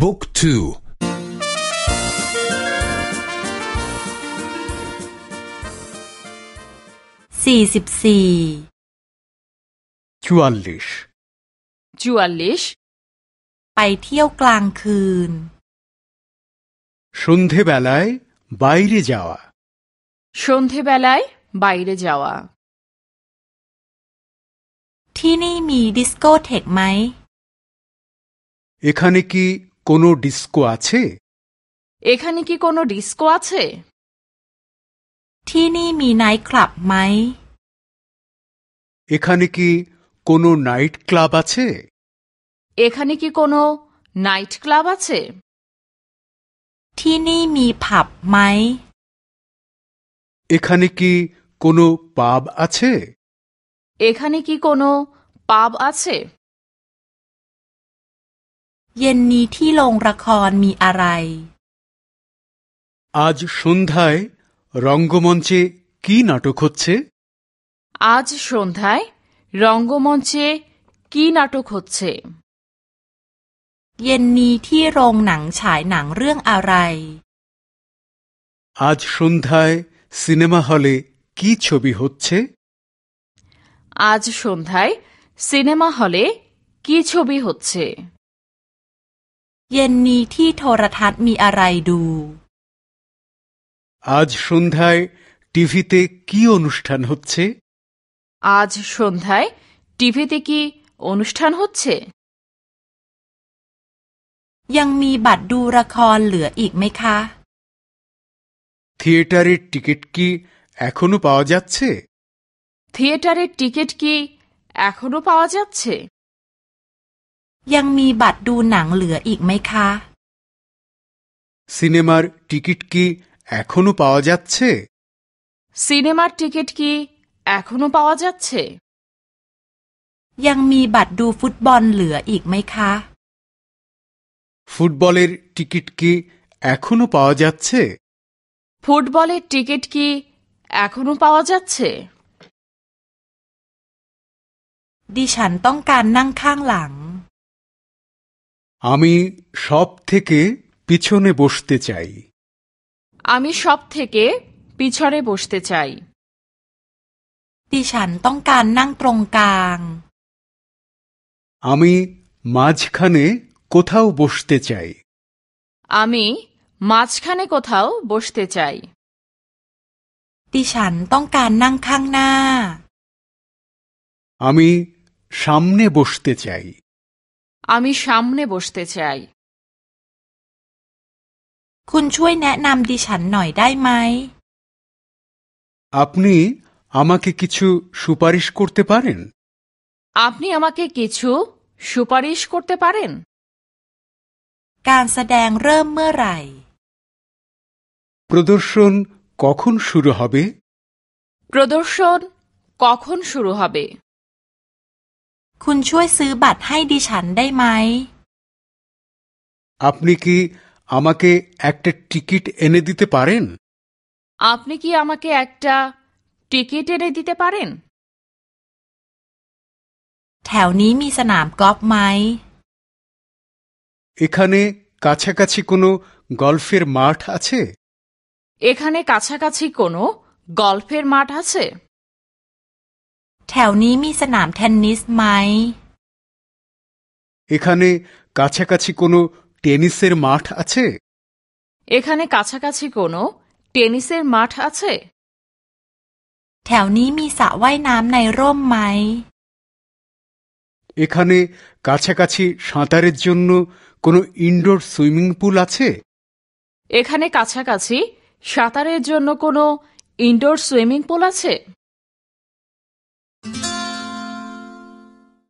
บุ๊กทูสี่สิบสี่ชัวลิชชัวลิชไปเที่ยวกลางคืนชุนเทเบลัยบายเรจาวาชุนเทเบลัยบายเรจาวาที่นี่มีดิสโกเทกไหมเอขานกี কোনো ডিস্কো আছে এখানে কি কোনো ডিস্কো আছে ที่นี่มีไนท์คลับไหม এখানে কি কোনো নাইট ক্লাব আছে এখানে কি কোনো নাইট ক্লাব আছে ที่นี่มีผับไหม এখানে কি কোনো পাব আছে এখানে কি কোনো পাব আছে เย็นนี้ที่โรงละครมีอะไร আজ সন্ধ্যায় রঙ্গমঞ্চে কি নাটক হচ্ছে আজ সন্ধ্যায় রঙ্গমঞ্চে কি নাটক হচ্ছে เย็นนี้ที่โรงหนังฉายหนังเรื่องอะไร আজ সন্ধ্যায় সিনেমা হলে কি ছবি হচ্ছে আজ সন্ধ্যায় সিনেমা হলে কি ছবি হচ্ছে เย็นนี้ที่โทรทัศน์มีอะไรดู আজ সন্ধ্যায় টিভিতে কি অনুষ্ঠান হচ্ছে আজ সন্ধ্যায় টিভিতে কি অনুষ্ঠান হচ্ছে ยังมีบัตรดูละครเหลืออีกไหมคะ থিয়েটারের টিকিট কি এখনো পাওয়া যাচ্ছে থিয়েটারের টিকিট কি এখনো পাওয়া যাচ্ছে ยังมีบัตรดูหนังเหลืออีกไหมคะ সিনেমার টিকিট কি এখনো পাওয়া যাচ্ছে সিনেমার টিকিট কি এখনো পাওয়া যাচ্ছে ยังมีบัตรดูฟุตบอลเหลืออีกไหมคะ ফুটবলের টিকিট কি এখনো পাওয়া যাচ্ছে ফুটবলের টিকিট কি এখনো পাওয়া যাচ্ছে ดิฉันต้องการนั่งข้างหลัง আমি সব থেকে পিছনে বসতে চাই আমি সব থেকে পিছনে বসতে চাই ดิฉันต้องการนั่งตรงกลาง আমি মাঝখানে কোথাও বসতে চাই আমি মাঝখানে কোথাও বসতে চাই ดิฉันต้องการนั่งข้างหน้า আমি সামনে বসতে চাই আমি সামনে বসতে চাই คุณช่วยแนะนำดิฉันหน่อยได้ไหม আপনি আমাকে কিছু সুপারিশ করতে পারেন আপনি আমাকে কিছু সুপারিশ করতে পারেন การแสดงเริ่มเมื่อไหร่ প্রদর্শন কখন শুরু হবে প্রদর্শন কখন শুরু হবে คุณช่วยซื้อบัตรให้ดิฉันได้ไหม আপনি কি আমাকে একটা টিকিট এনে দিতে পারেন আপনি কি আমাকে একটা টিকিট এনে দিতে পারেন แถวนี้มีสนามกอล์ฟไหม এখানে কাছাকাছি কোনো গল্ফের মাঠ আছে এখানে কাছাকাছি কোনো গল্ফের মাঠ আছে แถวนี้มีสนามเทนนิสไหม এখানে কাছাকাছি কোনো টেনিসের মাঠ আছে এখানে কাছাকাছি কোনো টেনিসের মাঠ আছে แถวนี้มีสระว่ายน้ำในร่มไหม এখানে কাছাকাছি সাঁতারের জন্য কোনো ইনডোর সুইমিং পুল আছে এখানে কাছাকাছি সাঁতারের জন্য কোনো ইনডোর সুইমিং পুল আছে